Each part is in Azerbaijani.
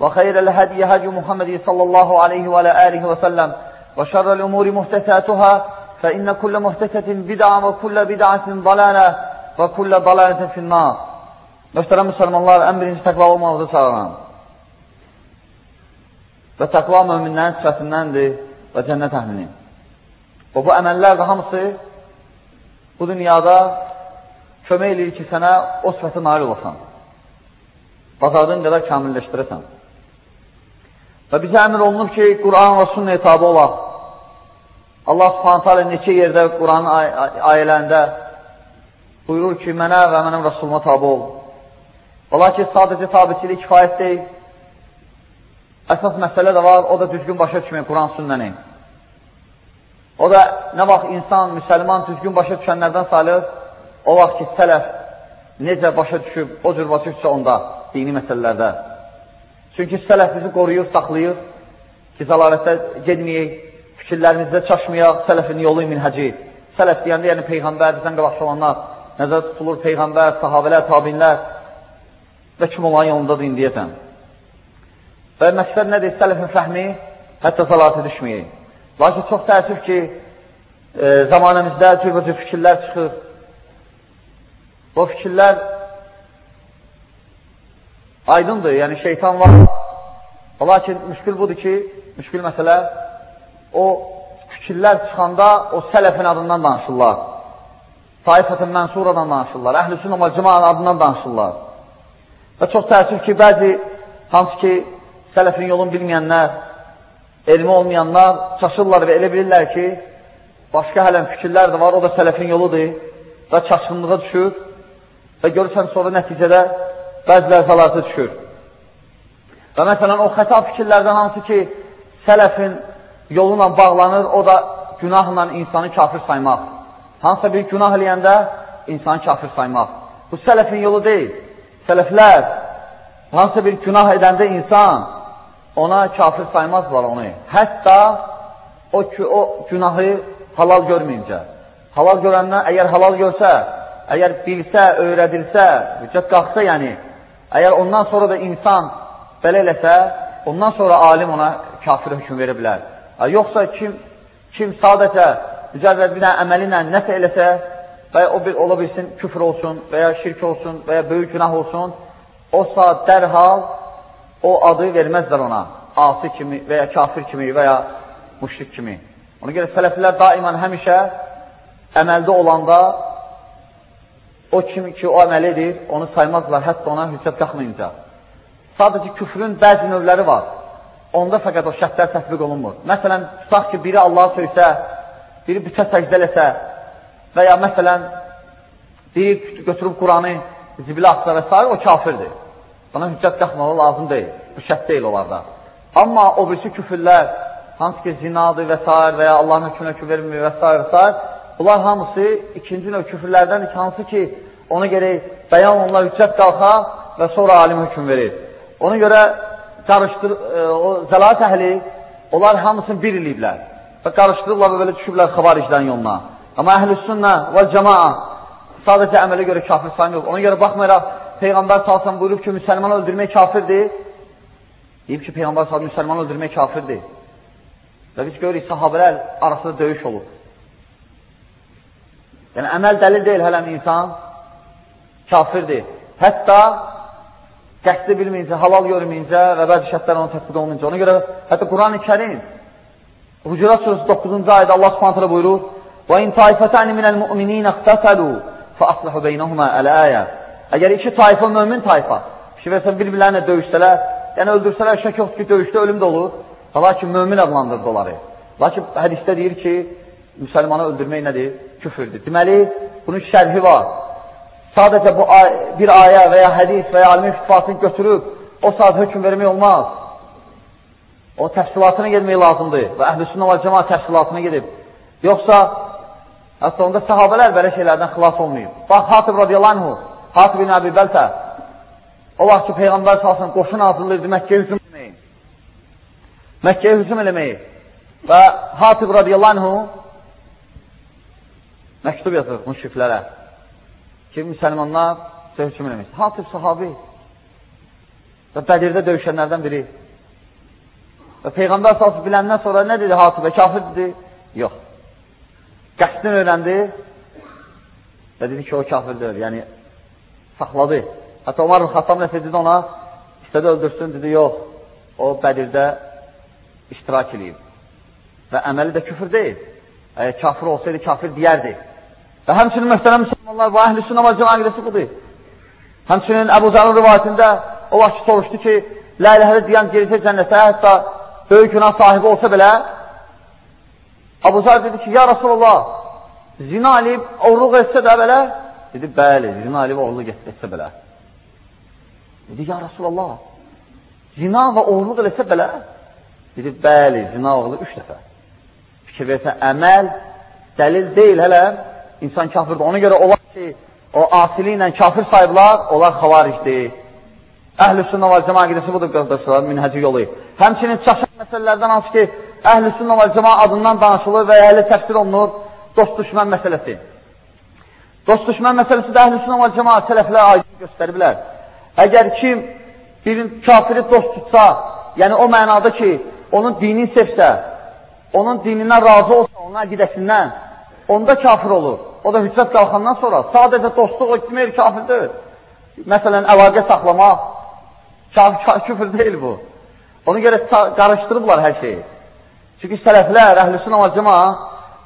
وخير الهدي هدي محمد صلى الله عليه وعلى آله وسلم وشر الأمور محدثاتها فإن كل محدثة بدعة وكل بدعة ضلالة وكل ضلالة في النار Möhtərəm müsəlmanlar, ən birinci təqva olmağınızı çağıran və təqva möminlərin sifətindəndir və cənnət əhlini. Və bu əməllər də hamısı bu dünyada kömək eləyir ki, sənə o sifətə nail olasan. Bazardığın qədər kamilləşdirəsən. Və bizə əmr olunub ki, Quran və sünnə tabi olaq. Allah subhanətə alə neçə yerdə Quran ay ayələrində buyurur ki, mənə və mənim Rasuluma tabi ol. Ola ki, sadəcə tabiçilik kifayət deyil. Əsas məsələ də var, o da düzgün başa düşmək Quran sünnəni. O da nə vaxt insan, müsəlman düzgün başa düşənlərdən sayılır, o vaxt ki, sələf necə başa düşüb, o cür başa düşsə onda, dini məsələlərdə. Çünki sələf bizi qoruyur, saxlayır ki, zalarətdə gedməyək, fikirlərimizdə çaşmayaq, sələfin yolu minhəci. Sələf deyəndə, yəni Peyğəmbər, bizdən qabaqda olanlar, nəzər tutulur Peyğəmbər, sahabələr, tabinlər və kim olan yolundadır indiyətən. Və məqsəd nədir? Sələfin fəhmi hətta salatı düşməyək. Lakin çox təəssüf ki, e, zamanımızda cürbəcür fikirlər çıxır. Bu fikirlər aydındır, yəni şeytan var. Lakin müşkül budur ki, müşkül məsələ, o fikirlər çıxanda o sələfin adından danışırlar. Taifətin mənsuradan danışırlar. Əhl-i sünnə və cəmanın adından danışırlar. Və çox təəssüf ki, bəzi hansı ki, sələfin yolunu bilməyənlər, elmi olmayanlar çaşırlar və elə bilirlər ki, başqa hələn fikirlər də var, o da sələfin yoludur və çaşqınlığa düşür və görürsən sonra nəticədə bəzilər fəlatı düşür. Və məsələn, o xəta fikirlərdən hansı ki, sələfin yoluna bağlanır, o da günahla insanı kafir saymaq. Hansısa bir günah eləyəndə insanı kafir saymaq. Bu sələfin yolu deyil. Sələflər hansısa bir günah edəndə insan ona kafir saymazlar onu. Hətta o, o günahı halal görməyincə. Halal görəndən, əgər halal görsə, əgər bilsə, öyrədilsə, hüccət qalxsa, yəni, əgər ondan sonra da insan belə eləsə, ondan sonra alim ona kafir hökum verə bilər. Yoxsa kim, kim sadəcə mücərrəd bir dənə əməli ilə nəsə eləsə və o bir, ola bilsin küfür olsun və ya şirk olsun və ya böyük günah olsun, o saat dərhal o adı verməzlər ona, asi kimi və ya kafir kimi və ya müşrik kimi. Ona görə sələflər daimən həmişə əməldə olanda o kimi ki, o əməl edir, onu saymazlar, hətta ona hüccət qalxmayınca. Sadəcə küfrün bəzi növləri var. Onda fəqət o şərtlər tətbiq olunmur. Məsələn, tutaq ki, biri Allah'a söysə, biri bütə səcdə eləsə və ya məsələn, biri götürüb Quranı zibilə atsa və s. o kafirdir. Buna hüccət qalxmalı lazım deyil. Bu şərt deyil onlarda. Amma o birisi küfürlər, hansı ki zinadır və s. və ya Allahın hökmünə küfür vermir və s. və s. Bunlar hamısı ikinci növ küfürlərdəndir ki, hansı ki ona gerək bəyan onlar hüccət qalxa və sonra alim hökm verir. Ona görə qarışdır, e, o zəlat əhli, onlar hamısını bir eləyiblər və qarışdırırlar və belə düşüblər xavariclərin yoluna. Amma əhl-i sünnə və cəmaa sadəcə əmələ görə kafir sayılmıyor. Ona görə baxmayaraq Peyğəmbər salsan buyurub ki, müsəlman öldürmək kafirdir. Deyib ki, Peyğəmbər salsan müsəlman öldürmək kafirdir. Və biz görürük, sahabələr arasında döyüş olur. Yəni, əməl dəlil deyil hələm insan kafirdir. Hətta qəsdi bilməyincə, halal görməyincə və bəzi şərtlər onu tətbiq olununca. Ona görə hətta Quran-ı Kərim Hucurat surəsi 9-cu ayədə Allah Subhanahu buyurur: "Və in taifatan minəl mu'minin iqtasalu fa aslihu beynəhuma al-aya." Əgər iki tayfa mömin tayfa, və bir-birlərinə döyüşsələr, yəni öldürsələr, şək yoxdur ki, döyüşdə ölüm də olur. Lakin mömin adlandırdı onları. Lakin hədisdə deyir ki, müsəlmanı öldürmək nədir? Küfürdür. Deməli, bunun şərhi var. Sadəcə bu bir ayə və ya hədis və ya alimin fitfasını götürüb, o saat hökum vermək olmaz. O təfsilatına gedmək lazımdır və əhl-i sünnə və cəma təfsilatına gedib. Yoxsa, hətta onda sahabələr belə şeylərdən xilas olmayıb. Bax, Hatib radiyallahu anhu, Hatib bin Əbi Bəltə, o vaxt ki, Peyğəmbər salsın, qoşun hazırlayırdı Məkkəyə hücum eləməyi. Məkkəyə hücum eləməyi. Və Hatib radiyallahu anhu məktub yazır müşriklərə ki, müsəlmanlar hücum eləmək. Hatib sahabi və Bədirdə döyüşənlərdən biri. Və Peyğəmbər salsı biləndən sonra nə dedi Hatibə? Kafir dedi? Yox. Qəsdin öyrəndi və dedi ki, o kafirdir. Yəni, saxladı. Hətta Omar Xattam nəsə dedi ona, istədi öldürsün, dedi, yox, o Bədirdə iştirak edeyim. Və əməli də küfür deyil. Əgər kafir olsaydı, kafir deyərdi. Və həmçinin möhtərəm müsəlmanlar və əhl-i sünnə və cəma qidəsi budur. Həmçinin Əbu Zərun rivayətində o vaxt soruşdu ki, Lə iləhədə deyən gerizə cənnətə, hətta böyük günah sahibi olsa belə, Abu Zar dedi ki, ya Rasulullah, zina alib, oğurluq etsə də belə, dedi, bəli, zina alib, oğurluq etsə belə. Dedi, ya Rasulullah, zina və oğurluq etsə belə, dedi, bəli, zina oğurluq üç dəfə. Fikir versə, əməl, dəlil deyil hələ, insan kafirdir. Ona görə olar ki, o asili ilə kafir sayıblar, onlar xavaricdir. Əhl-i sünnə və cəma qidəsi budur, qardaşlar, minhəci yolu. Həmçinin çaşan məsələlərdən hansı ki, əhl-i sünnə və cəma adından danışılır və əhli təfsir olunur, dost düşmən məsələsi. Dost düşmən məsələsi də əhl-i sünnə və cəma sələflər aydın göstəriblər. Əgər kim birin kafiri dost tutsa, yəni o mənada ki, onun dinin sevsə, onun dinindən razı olsa, onun əqidəsindən, onda kafir olur. O da hüccət qalxandan sonra sadəcə dostluq etmir, kafirdir. Məsələn, əlaqə saxlamaq, küfür deyil bu. Ona görə qarışdırıblar hər şeyi. Çünki sələflər, əhlüsün amacıma,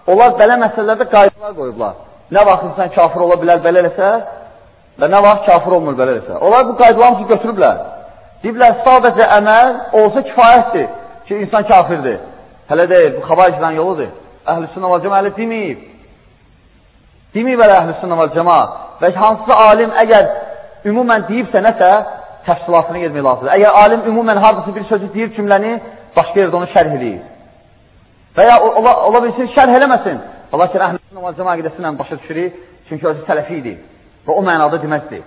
onlar belə məsələlərdə qaydalar qoyublar. Nə vaxt insan kafir ola bilər belə eləsə və nə vaxt kafir olmur belə eləsə. Onlar bu qaydalarını götürüblər. Deyiblər, sadəcə əməl olsa kifayətdir ki, insan kafirdir. Hələ deyil, bu xabaricdən yoludur. Əhlüsün amacıma hələ deməyib. Deməyib hələ əhlüsün amacıma. Və hansısa alim əgər ümumən deyibsə nəsə, təfsilatını gedmək lazımdır. Əgər alim ümumən hardasa bir sözü deyir cümləni, başqa yerdə onu şərh eləyir. Və ya ola, ola bilsin, şərh eləməsin. Lakin əhlüsün namaz cəma qidəsi ilə başa düşürük, çünki özü sələfi idi və o mənada deməkdir.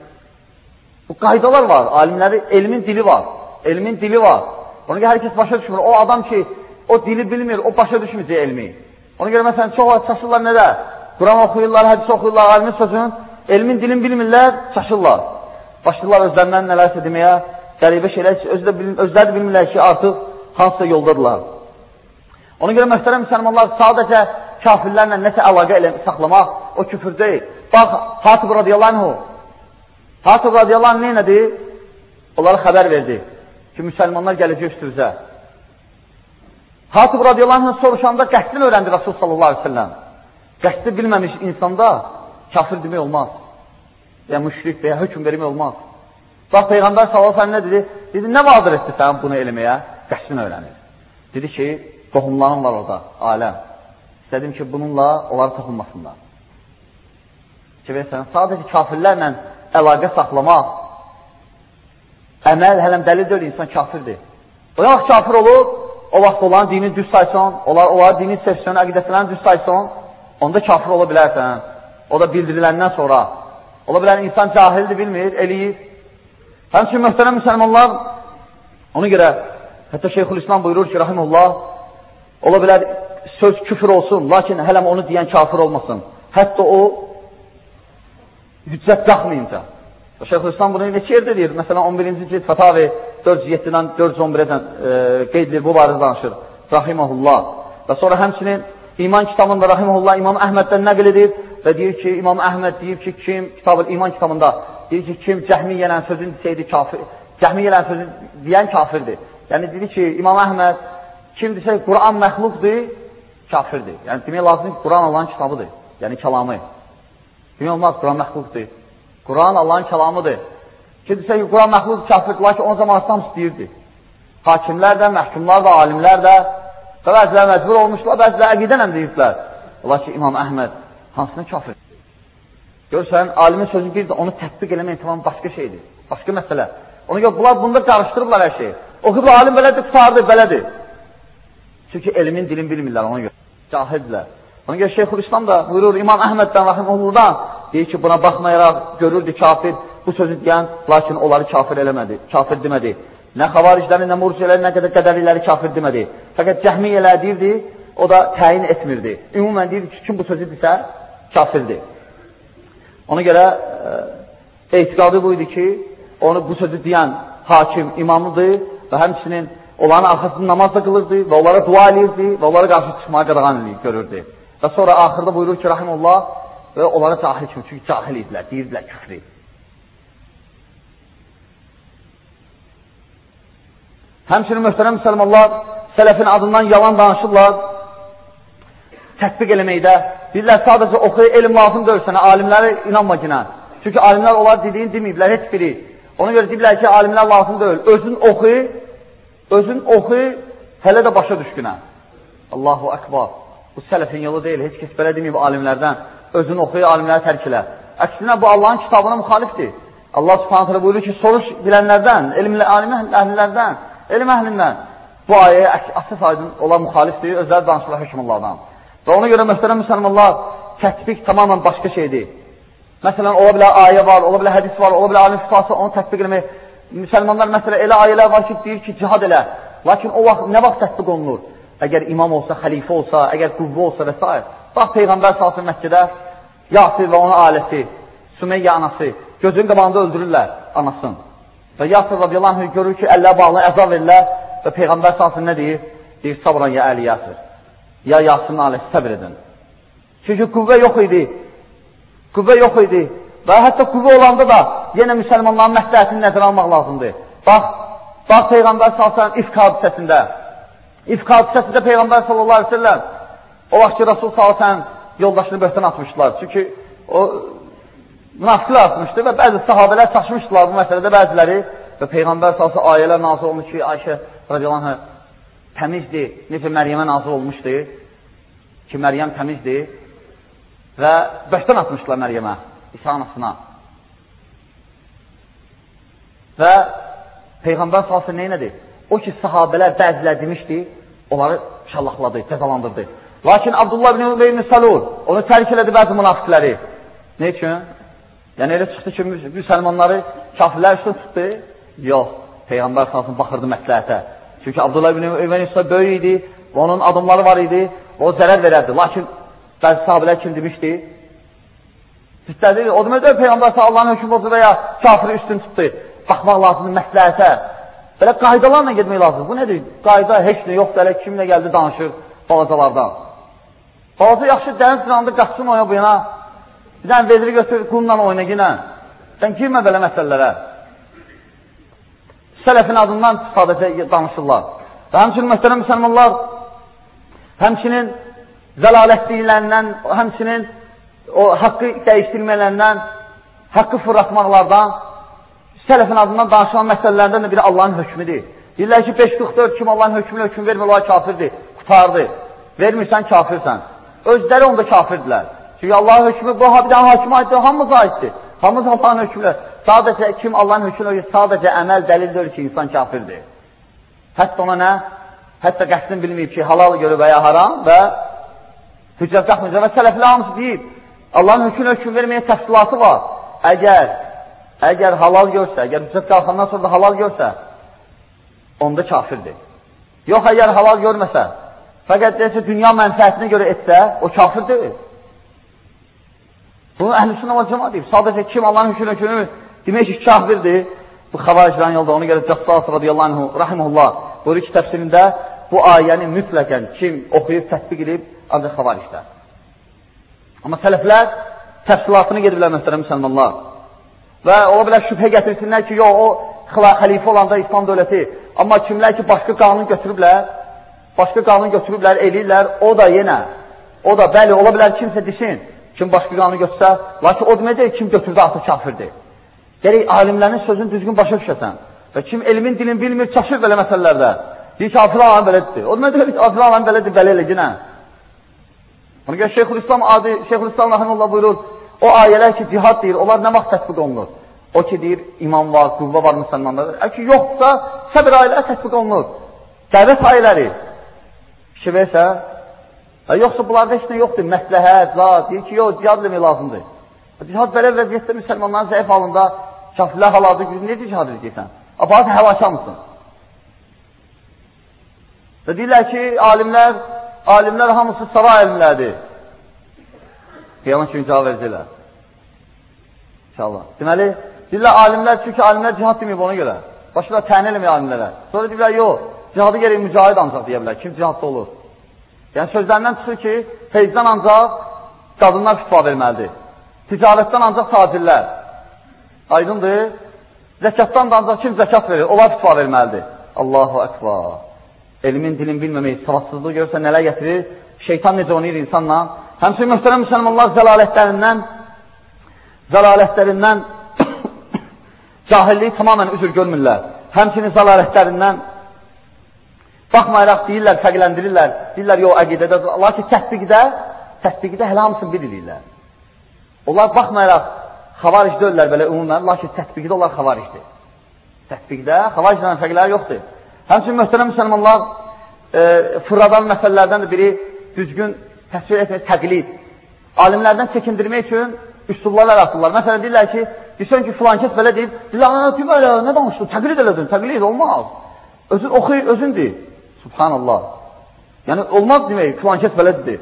Bu qaydalar var, alimləri, elmin dili var, elmin dili var. Ona görə hər kəs başa düşmür. O adam ki, o dili bilmir, o başa düşməyəcək elmi. Ona görə məsələn, çox çaşırlar nədə? Quran oxuyurlar, hədis oxuyurlar, alimin sözünün, elmin dilin bilmirlər, çaşırlar. Başlayırlar özlərindən nələrsə deməyə, qəribə şeylər ki, özləri də bilmirlər ki, artıq hansısa yoldadırlar. Ona görə möhtərəm müsəlmanlar sadəcə kafirlərlə nəsə əlaqə elə saxlamaq o küfür deyil. Bax, Hatib radiyallahu anhu, Hatib radiyallahu anhu neynədir? Onlara xəbər verdi ki, müsəlmanlar gələcək üstümüzə. Hatib radiyallahu anhu soruşanda qəhdini öyrəndi Rasul sallallahu aleyhi ve sellem. Qəhdini bilməmiş insanda kafir demək olmaz ya müşrik və ya hökum vermək olmaz. Bax, Peyğəmbər sallallahu nə dedi? Dedi, nə vadır etdi sən bunu eləməyə? Qəsdini öyrənir. Dedi ki, qohumların var orada, aləm. İstədim ki, bununla onları toxunmasınlar. Ki, versən, sadəcə kafirlərlə əlaqə saxlamaq, əməl hələm dəlil deyil, insan kafirdir. O vaxt kafir olur, o vaxt olan dinin düz sayson, onlar, onlar dinin sevsiyonu, əqidəsindən düz sayson, onda kafir ola bilərsən. O da bildiriləndən sonra Ola bilər, insan cahildir, bilmir, eləyir. Həmçin, möhtərəm müsəlmanlar, ona görə, hətta Şeyxül İslam buyurur ki, rahimullah, ola bilər, söz küfür olsun, lakin hələm onu deyən kafir olmasın. Hətta o, hüccət qalxmayınca. Şeyxül İslam bunu neçə yerdə deyir? Məsələn, 11-ci cilt Fatavi 407-dən 411-dən e, qeyd edir, bu barədə danışır. Rahiməhullah. Və sonra həmçinin iman kitabında Rahiməhullah İmam Əhməddən nəql edir və deyir ki, İmam Əhməd deyir ki, kim, kitab iman kitabında deyir ki, kim cəhmiyyənən sözün desəydi kafir, cəhmiyyələrin sözü deyən kafirdir. Yəni, dedi ki, İmam Əhməd kimdirsə, Quran məxluqdur, kafirdir. Yəni, demək lazım ki, Quran Allahın kitabıdır. Yəni, kəlamı. Demək olmaz, Quran məxluqdur. Quran Allahın kəlamıdır. Kimdirsə ki, Quran məxluq kafirdir, lakin o zaman hamısı deyirdi. Hakimlər də, məhkumlar da, alimlər də və bəzilər məcbur olmuşlar, bəzilər əqidənəm deyirdilər. Lakin İmam Əhməd hansına kafir? Görsən, alimin sözü bir də onu tətbiq eləmək tamam başqa şeydir. Başqa məsələ. Ona görə bunlar bunda qarışdırırlar hər şeyi. Oxub alim belədir, tutardır, belədir. Çünki elmin dilin bilmirlər ona görə. Cahildirlər. Ona görə Şeyxul İslam da buyurur İmam Əhməddən Rahimullahdan deyir ki, buna baxmayaraq görürdü kafir bu sözü deyən, lakin onları kafir eləmədi, kafir demədi. Nə xavaricləri, nə murciələri, nə qədər qədəriləri kafir demədi. Fəqət cəhmiyyələr deyirdi, o da təyin etmirdi. Ümumən deyirdi ki, kim bu sözü desə, kafirdir. Ona görə e, etiqadı bu idi ki, onu bu sözü deyən hakim imamıdır və həmçinin onların arxasında namaz da qılırdı və onlara dua edirdi və onlara qarşı çıxmağa qadağan görürdü. Və sonra axırda buyurur ki, rahimullah, və onlara cahil kimi, çünki cahil idilər, deyirdilər küfrü. Həmçinin möhtərəm müsəlmanlar sələfin adından yalan danışırlar, tətbiq eləməkdə. Deyirlər, sadəcə oxuya elm lazım deyil sənə, alimlərə inanma ki, Çünki alimlər onlar dediyini deməyiblər, heç biri. Ona görə deyirlər ki, alimlər lazım deyil. Özün oxu, özün oxu, hələ də başa düşkünə. Allahu Akbar. Bu sələfin yolu deyil, heç kəs belə deməyib alimlərdən. Özün oxu, alimləri tərk elə. Əksinə, bu Allahın kitabına müxalifdir. Allah subhanətlə buyurur ki, soruş bilənlərdən, elm alim əhlilərdən, elm əhlindən. Bu ayəyə asif aydın olan müxalifdir, özləri danışırlar hökmüllahdan. Və ona görə mühtərəm müsəlmanlar, tətbiq tamamən başqa şeydir. Məsələn, ola bilər ayə var, ola bilər hədis var, ola bilər alim şifası, onu tətbiq eləmək. Müsəlmanlar məsələn, elə ayələr var ki, deyir ki, cihad elə. Lakin o vaxt, nə vaxt tətbiq olunur? Əgər imam olsa, xəlifə olsa, əgər qüvvə olsa və s. Bax, Peyğəmbər salsın Məkkədə, Yasir və onun ailəsi, Sümeyyə anası, gözün qabağında öldürürlər anasını. Və Yasir radiyallahu anh görür ki, əllə bağlı əzab verirlər və Peyğəmbər salsın nə deyir? Deyir, sabran ya əli Yasir. Ya Yasir'in ailəsi səbir edin. Çünki qüvvə yox idi. Qüvvə yox idi. Və hətta qüvvə olanda da yenə müsəlmanların məsləhətini nəzərə almaq lazımdır. Bax, bax Peyğəmbər sallallahu ifk hadisəsində. İfk hadisəsində Peyğəmbər sallallahu aleyhi ve sellem o vaxt ki, Rasul sallallahu yoldaşını böhtən atmışdılar. Çünki o münafiqlər atmışdı və bəzi sahabələr çaşmışdılar bu məsələdə bəziləri və Peyğəmbər sallallahu ayələr nazil olmuş ki, Ayşə radiyallahu anh təmizdir, necə Məryəmə nazil olmuşdu ki, Məryəm təmizdir və bəşdən atmışdılar Məryəmə, İsa anasına. Və Peyğəmbər salsı neynədir? O ki, sahabələr bəzilər demişdi, onları şallahladı, cəzalandırdı. Lakin Abdullah ibn Übeyni Salul onu tərk elədi bəzi münafiqləri. Ne üçün? Yəni, elə çıxdı ki, müsəlmanları kafirlər üstün tutdu. Yox, Peyğəmbər salsın baxırdı məsləhətə. Çünki Abdullah ibn Übeyni Salul böyük idi, onun adımları var idi, o zərər verərdi. Lakin bəzi sahabələr kim demişdi? Sistədir, o deməkdir, Peyğəmbər Allahın hökm oldu və ya kafiri üstün tutdu. Baxmaq lazımdır məsləhətə. Belə qaydalarla getmək lazımdır. Bu nədir? Qayda heç nə yoxdur, elə kimlə gəldi danışır balacalardan. Balaca yaxşı dəniz qıranda qaçsın oya bu yana. Dənə vedri götür, qunla oyna ginə. Sən girmə belə məsələlərə. Sələfin adından sadəcə danışırlar. Və həmçinin mühtərəm müsəlmanlar, həmçinin zəlalətliklərindən, həmçinin o haqqı dəyişdirmələrindən, haqqı fırlatmaqlardan, sələfin adından danışılan məsələlərdən də biri Allahın hökmüdür. Deyirlər ki, 544 kim Allahın hökmünü hökm vermir, o kafirdir, qutardır. Vermirsən, kafirsən. Özləri onda kafirdirlər. Çünki Allahın hökmü bu bir dənə hakimə aiddir, hamımız aiddir. Hamımız Allahın hökmülər. Sadəcə kim Allahın hökmünü sadəcə əməl dəlildir ki, insan kafirdir. Hətta ona nə? Hətta qəsdin bilməyib ki, halal görür və ya haram və hüccət yaxmayacaq və sələflə hamısı deyib, Allahın hökmünə hökm verməyə təfsilatı var. Əgər, əgər halal görsə, əgər hüccət qalxandan sonra da halal görsə, onda kafirdir. Yox, əgər halal görməsə, fəqət desə, dünya mənfəətinə görə etsə, o kafir deyil. Bunu əhlüsünə və cəma deyib. Sadəcə kim Allahın hökmünə hökmünü demək ki, kafirdir, bu xavariclərin yolda, ona görə Cəssas radiyallahu anh, rahimullah, buyurur ki, təfsirində bu ayəni mütləqən kim oxuyub, tətbiq edib, ancaq xavariclər. Amma sələflər təfsilatını gediblər mühtərəm müsəlmanlar. Və ola bilər şübhə gətirsinlər ki, yox, o xəlifə olanda İslam dövləti. Amma kimlər ki, başqa qanun götürüblər, başqa qanun götürüblər, eləyirlər, o da yenə, o da, bəli, ola bilər kimsə desin, kim başqa qanun götürsə, lakin o deməkdir, kim götürdü, artıq kafirdir. Gərək alimlərin sözünü düzgün başa düşəsən və kim elmin dilini bilmir, çaşır belə məsələlərdə. Deyir ki, afil alan belədir. O deməkdir, afil alan belədir, belə elə, yenə. Ona görə Şeyxülislam adı, Şeyxülislam Rəhəməllah buyurur, o ayələr ki, cihad deyir, onlar nə vaxt tətbiq olunur? O ki, deyir, imam var, qüvvə var müsəlmanlarda. Əgər ki, yoxsa, səbir ayələr tətbiq olunur. Dəvət ayələri. Kişi versə, hə, yoxsa bunlarda heç nə yoxdur, məsləhət, la, deyir ki, yox, cihad demək lazımdır. Cihad belə vəziyyətdə müsəlmanların zəif halında, kafirlər haladı, necə cihad edəcəksən? Aparat həlaka mısın? Və deyirlər ki, alimlər, alimlər hamısı sava elmlərdir. Qiyamət kimi cavab verəcəklər. İnşallah. Deməli, deyirlər alimlər, çünki alimlər cihad deməyib ona görə. Başqa təni eləmək alimlərə. Sonra deyirlər, yox, cihadı gerək mücahid ancaq deyə bilər. Kim cihadda olur? Yəni, sözlərindən çıxır ki, feyzdən ancaq qadınlar fitva verməlidir. Ticarətdən ancaq tacirlər. Aydındır. Zəkatdan da ancaq kim zəkat verir, onlar fitva verməlidir. Allahu əkbar elmin, dilin bilməmək, savadsızlığı görürsə nələr gətirir, şeytan necə oynayır insanla. Həmçinin möhtərəm müsəlmanlar zəlalətlərindən, zəlalətlərindən cahilliyi tamamən üzür görmürlər. Həmçinin zəlalətlərindən baxmayaraq deyirlər, fərqləndirirlər, deyirlər, yox, əqidədə, lakin tətbiqdə, tətbiqdə hələ hamısını bilirlər. Onlar baxmayaraq xavaric deyirlər belə ümumən, lakin tətbiqdə onlar xavaricdir. Tətbiqdə xavaricdən fərqləri yoxdur. Həmçin, möhtərəm müsəlmanlar, e, fırladan məsələlərdən də biri düzgün təsvir etmək, təqlid. Alimlərdən çəkindirmək üçün üsullar yaratırlar. Məsələn, deyirlər ki, desən ki, filan kəs belə deyib, deyirlər, ki, belə, nə danışdın, təqlid elədin, təqlid olmaz. Özün oxuy, özündür. Subhanallah. Yəni, olmaz demək, filan kəs belə dedi.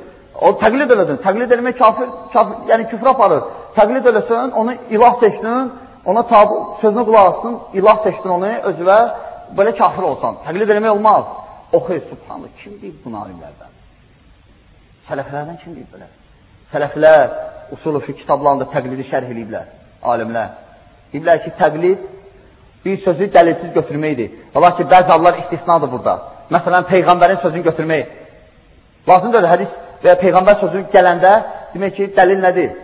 O təqlid elədin, təqlid eləmək kafir, kafir, yəni küfr aparır. Təqlid eləsən, onu ilah seçdin, ona tabu, sözünə qulaq asın, ilah seçdin onu özüvə, belə kafir olsan, təqlid eləmək olmaz. Oxuy, subhanallah, kim deyib bunu alimlərdən? Sələflərdən kim deyib belə? Sələflər usulü fi kitablarında təqlidi şərh ediblər, alimlər. Deyiblər ki, təqlid bir sözü dəlilsiz götürməkdir. Ola ki, bəzi hallar istisnadır burada. Məsələn, Peyğəmbərin sözünü götürmək. Lazımdır, hədis və Peyğəmbər sözü gələndə demək ki, dəlil nədir?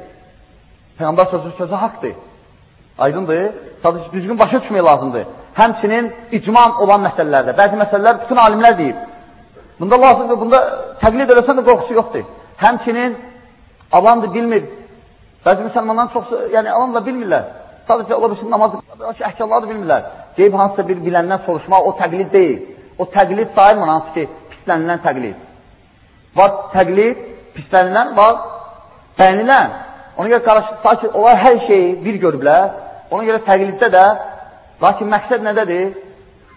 Peyğəmbər sözü sözü haqdır. Aydındır. Sadəcə düzgün başa düşmək lazımdır həmçinin icman olan məsələlərdə. Bəzi məsələlər bütün alimlər deyib. Bunda lazımdır, bunda təqlid eləsən də qorxusu yoxdur. Həmçinin alandır, bilmir. Bəzi müsəlmanların çoxsu, yəni alan da bilmirlər. Sadəcə ola bilsin namazı, əhkamları da bilmirlər. Deyib hansısa bir biləndən soruşmaq, o təqlid deyil. O təqlid sayılmır, hansı ki, pislənilən təqlid. Var təqlid, pislənilən, var bəyənilən. Ona görə qarşı, ki, onlar hər şeyi bir görüblər. Ona görə təqliddə də Lakin məqsəd nədədir?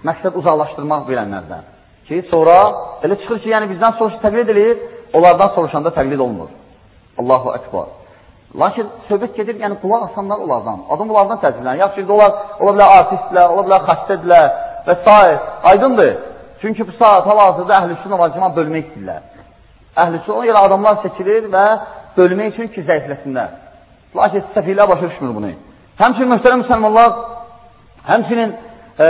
Məqsəd uzaqlaşdırmaq bilənlərdən. Ki, sonra elə çıxır ki, yəni bizdən soruş təqlid edir, onlardan soruşanda təqlid olunur. Allahu əkbar. Lakin söhbət gedir, yəni qulaq asanlar onlardan. Adam onlardan təqlidlənir. Yaxşı, onlar ola bilər artistlər, ola bilər xəstədirlər və s. Aydındır. Çünki bu saat hal-hazırda var, cəman bölmək istəyirlər. Əhl-i ona görə adamlar seçilir və bölmək üçün ki, zəifləsinlər. Lakin səfihlər başa düşmür bunu. Həmçin, mühtərəm müsəlmanlar, Həmçinin e,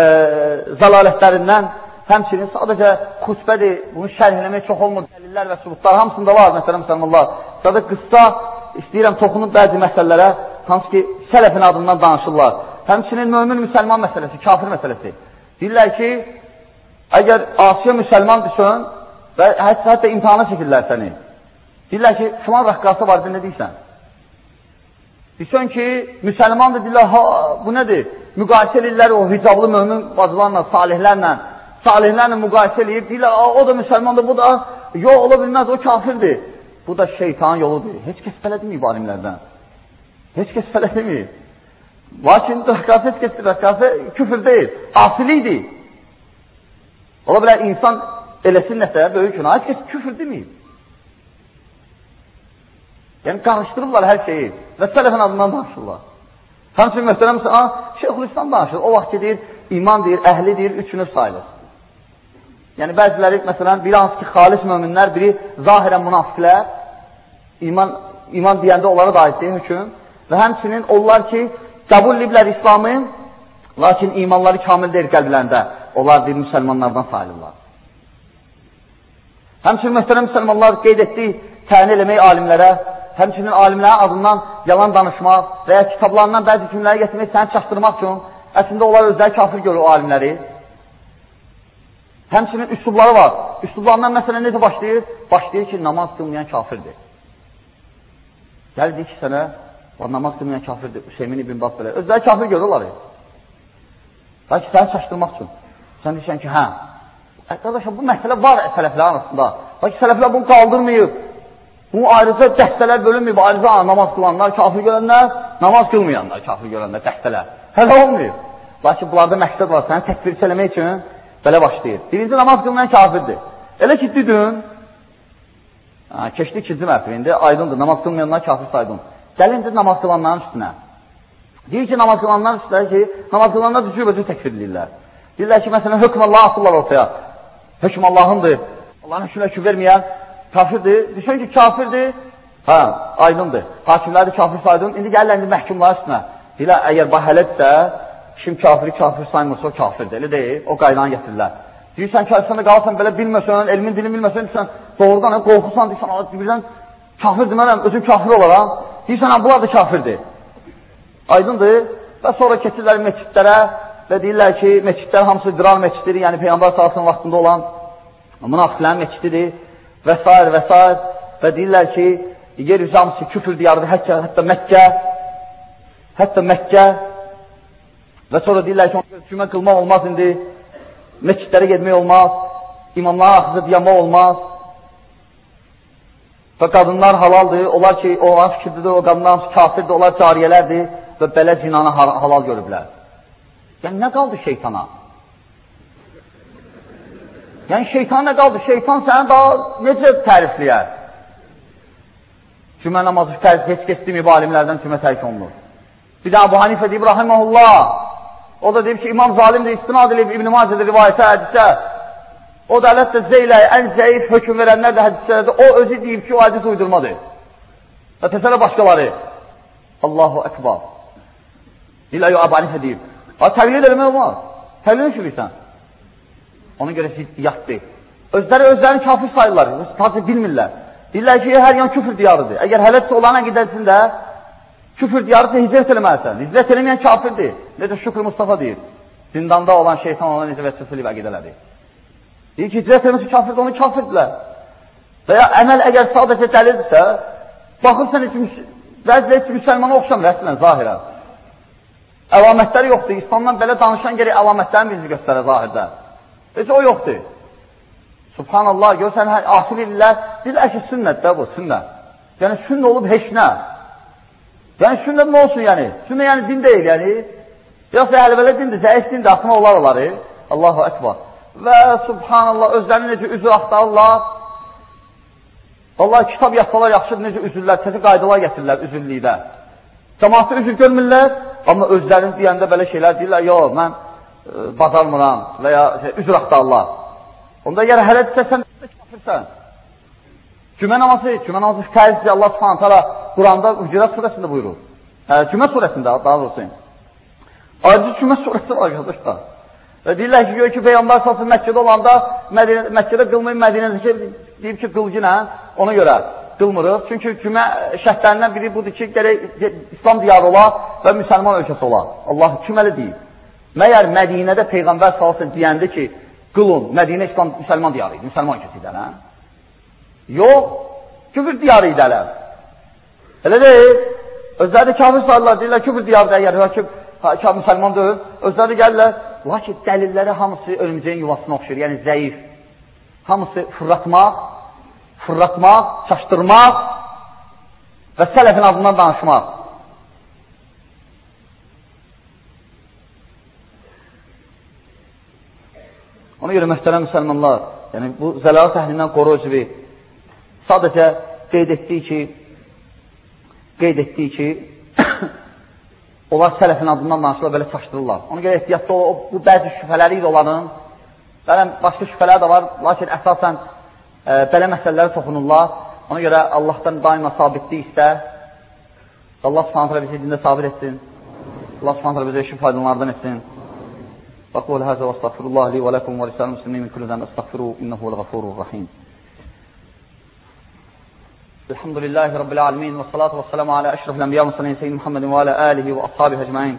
zəlalətlərindən, həmçinin sadəcə xüsbədir, bunu şərh eləmək çox olmur. Dəlillər və subutlar hamısında var, məsələn, müsəlmanlar. Sadəcə qıssa istəyirəm toxunub bəzi məsələlərə, hansı ki, sələfin adından danışırlar. Həmçinin mömin müsəlman məsələsi, kafir məsələsi. Deyirlər ki, əgər asiya müsəlmandırsan və hətta, hətta imtihana çəkirlər səni. Deyirlər ki, filan rəqqası var, nə deyirsən? Deyirsən ki, müsəlmandır, deyirlər, ha, bu nədir? müqayisə edirlər o hicablı mömin bacılarla, salihlərlə, salihlərlə müqayisə edir, deyirlər, o da müsəlmandır, bu da, yox, ola bilməz, o kafirdir. Bu da şeytanın yoludur. Heç kəs belə deməyib alimlərdən. Heç kəs belə deməyib. Lakin rəqqası heç kəs rəqqası küfür deyil, asilikdir. Ola bilər, insan eləsin nəsə, böyük günah, heç küfür deməyib. Yəni, qarışdırırlar hər şeyi və sələfin adından danışırlar. Həmçin möhtərəm Şeyxülislam danışır. O vaxt ki, deyir, iman deyir, əhli deyir, üç növ sayılır. Yəni, bəziləri, məsələn, biri hansı ki, xalis möminlər, biri zahirən münafiqlər, iman, iman deyəndə onlara da aiddir hökum və həmçinin onlar ki, qəbul ediblər İslamı, Lakin imanları kamil deyir qəlblərində. Onlar deyir, müsəlmanlardan sayılırlar. Həmçinin mühtərəm müsəlmanlar qeyd etdiyi təyin eləmək alimlərə, həmçinin alimlərin adından yalan danışmaq və ya kitablarından bəzi cümləri getirmək, səni çaşdırmaq üçün, əslində onlar özləri kafir görür o alimləri. Həmçinin üslubları var. Üslublarından məsələn necə başlayır? Başlayır ki, namaz qılmayan kafirdir. Gəldi ki, sənə namaz qılmayan kafirdir, Hüseymin ibn Bas belə. Özləri kafir görürlər. Lakin səni çaşdırmaq üçün. Sən deyirsən ki, hə, Arkadaşlar, bu məsələ var sələflər arasında. Lakin sələflər bunu qaldırmayıb. Bu ayrıca dəstələr bölünməyib. Ayrıca namaz qılanlar, kafir görənlər, namaz qılmayanlar, kafir görənlər, dəstələr. Hələ olmayıb. Lakin bunlarda məqsəd var, səni təkbir eləmək üçün belə başlayır. Birinci namaz qılmayan kafirdir. Elə ki, düdün, ha, keçdi ikinci mərtəbə, indi aydındır, namaz qılmayanlar kafir saydın. Gəlincə namaz qılanların üstünə. Deyir ki, namaz qılanların üstünə ki, namaz qılanlar düzgün özü təkbir edirlər. Deyirlər ki, məsələn, hökm Allah atırlar ortaya. Hökm Allahındır. Allahın hökmünə ki, verməyən kafirdir. Düşün ki, kafirdir. Hə, aydındır. Hakimləri kafir saydın. İndi gəlirlər indi məhkumların üstünə. Deyirlər, əgər bahələtdə kim kafiri kafir saymırsa o kafirdir. Elə deyil, o qaydanı gətirirlər. Deyirsən ki, sən də qalırsan belə bilməsən, elmin dilini bilməsən, deyirsən, doğrudan qorxursan, deyirsən, birdən kafir demərəm, özün kafir olaram. Deyirsən, bunlar da kafirdir. Aydındır. Və sonra keçirlər meçidlərə, və deyirlər ki, meçidlər hamısı qıral meçididir, yəni Peyğəmbər salsın vaxtında olan münafiqlərin meçididir və s. və s. və deyirlər ki, yer üzü hamısı küfür diyarıdır, hətta, hətta Məkkə, hətta Məkkə və sonra deyirlər ki, cümə qılmaq olmaz indi, meçidlərə gedmək olmaz, imamların axızı diyamaq olmaz və qadınlar halaldır, onlar ki, o an fikirdir, o qadınlar kafirdir, onlar cariyələrdir və belə zinanı halal görüblər. Yəni, nə qaldı şeytana? Yəni, şeytan nə qaldı? Şeytan səni daha necə tərifləyər? Cümə namazı tərif heç kəs deməyib alimlərdən cümə tərk olunur. Bir də Abu Hanifə deyib, rahiməhullah, o da deyib ki, İmam Zalimdir, istinad edib İbn-i Macədə rivayətə, hədisə, o da əlbəttə zeylə, ən zəif hökum verənlər də hədislərdə, o özü deyib ki, o hədis uydurmadır. Və təsələ başqaları. Allahu Ekbar. İlə yo, Abu Hanifə deyib. Ha, təqlid eləmək olmaz. Təqlid şirikdən. Ona görə yatdı. Özləri özlərini kafir sayırlar, kafir bilmirlər. Deyirlər ki, hər yan küfür diyarıdır. Əgər hələtsə olan əqidəsində küfür diyarısa hicrət eləməlisən. Hicrət eləməyən kafirdir. Necə Şükrü Mustafa deyir. Zindanda olan şeytan olan necə vəsvəsəli əqidələri. Deyir ki, hicrət eləməsi kafirdir, onu kafirdirlər. Və ya əməl əgər sadəcə dəlildirsə, baxırsan heç, bəzi heç müsəlmana oxşamır əslən, zahirən. Əlamətləri yoxdur. İslamdan belə danışan gərək əlamətlərin bizi göstərə zahirdə. Heç o yoxdur. Subhanallah, görsən, hər axir illər, deyirlər ki, sünnətdə bu, sünnət. Yəni, sünnə olub heç nə. Yəni, sünnət nə olsun, yəni? Sünnə, yəni, din deyil, yəni. Yoxsa əlbələ dindir, zəif dindir, axına olar onları. Allahu Ekber. Və subhanallah, özlərini necə üzr axtarırlar. Allah kitab yazsalar yaxşıdır, necə üzürlər, təzə qaydalar gətirirlər üzürlükdə. Cəmaatı üzr görmürlər, amma özlərini deyəndə belə şeylər deyirlər, yox, mən e, bacarmıram və ya şey, üzr axtarlar. Onda əgər hələ desəsən, kafirsən. Cümə namazı, cümə namazı fərzdir, Allah subhanət hala Quranda Ücrət surəsində buyurur. Hə, cümə surəsində, daha doğrusu. Ayrıca cümə surəsi var, qardaşlar. Və deyirlər ki, gör ki, Peyğəmbər salsın Məkkədə olanda, Mədinə, Məkkədə qılmayın, Mədinədə deyib ki, qılgınə, ona görə qılmırıq. Çünki cümə şərtlərindən biri budur ki, gərək İslam diyarı ola və müsəlman ölkəsi ola. Allah küməli deyil. Məyər Mədinədə Peyğəmbər salsın deyəndə ki, qılın, Mədinə İslam müsəlman diyarı idi, müsəlman ölkəsi idi, hə? Yox, küfür diyarı idi hələ. Elə deyil. Özləri kafir sayırlar, deyirlər küfür diyarıdır, əgər höküm kafir müsəlman deyil. Özləri gəlirlər, lakin dəlilləri hamısı ölümcəyin yuvasına oxşur, yəni zəif. Hamısı fırlatmaq, fırlatmaq, çaşdırmaq və sələfin adından danışmaq. Ona görə mühtərəm müsəlmanlar, yəni bu zəlalət əhlindən qoru özüvi sadəcə qeyd etdiyi ki, qeyd etdiyi ki, onlar sələfin adından danışırlar, belə çaşdırırlar. Ona görə ehtiyatda o, bu bəzi şübhələri idi onların, bələm başqa şübhələr də var, lakin əsasən belə məsələlərə toxunurlar. Ona görə Allahdan daima sabitlik istə. Allah subhanətlə bizi dində sabit etsin. Allah subhanətlə bizi eşib faydalardan etsin. أقول هذا واستغفر الله لي ولكم ولسائر المسلمين من كل ذنب استغفروه إنه هو الغفور الرحيم الحمد لله رب العالمين والصلاة والسلام على أشرف الأنبياء والمرسلين سيدنا محمد وعلى آله وأصحابه أجمعين